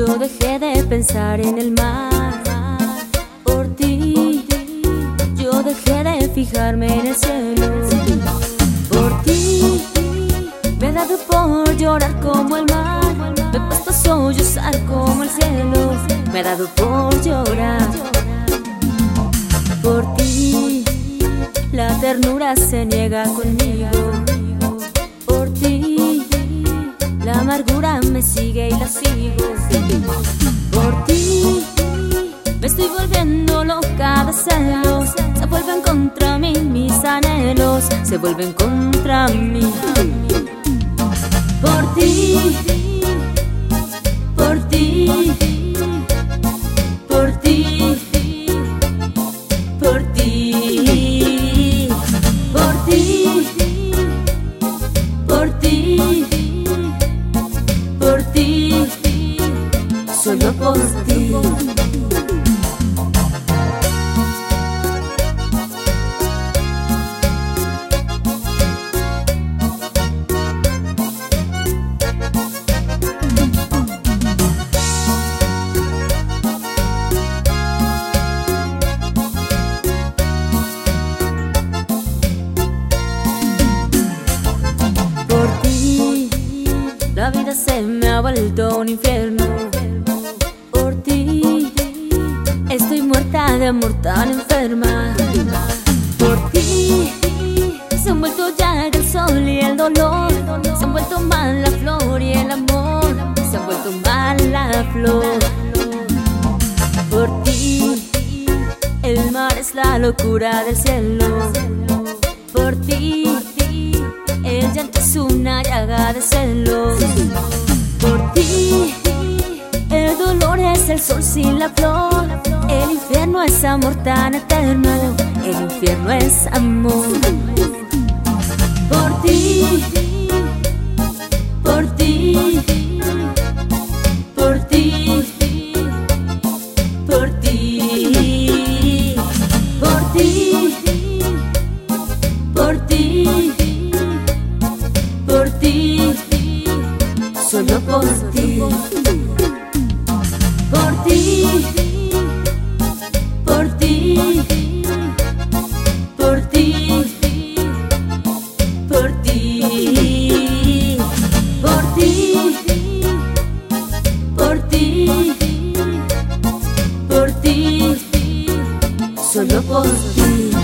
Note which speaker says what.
Speaker 1: Yo dejé de pensar en el mar por ti. Yo dejé de fijarme en el cielo por ti. Me he dado por llorar como el mar. Me he puesto a sollozar como el cielo. Me he dado por llorar por ti. La ternura se niega conmigo por ti. La amargura me sigue y la sigo por ti. Me estoy volviendo loca de celos. Se vuelven contra mí mis anhelos. Se vuelven contra mí. Por ti. Por ti. La vida se me ha vuelto un infierno de enferma por ti. Se han vuelto ya el sol y el dolor. Se han vuelto mal la flor y el amor. Se han vuelto mal la flor por ti. El mar es la locura del cielo por ti. El llanto es una llaga de celos el sol sin la flor. El infierno es amor tan eterno. El infierno es amor por ti. Por ti. Por ti. Por ti. Por ti. Por ti por ti, solo por ti, possible.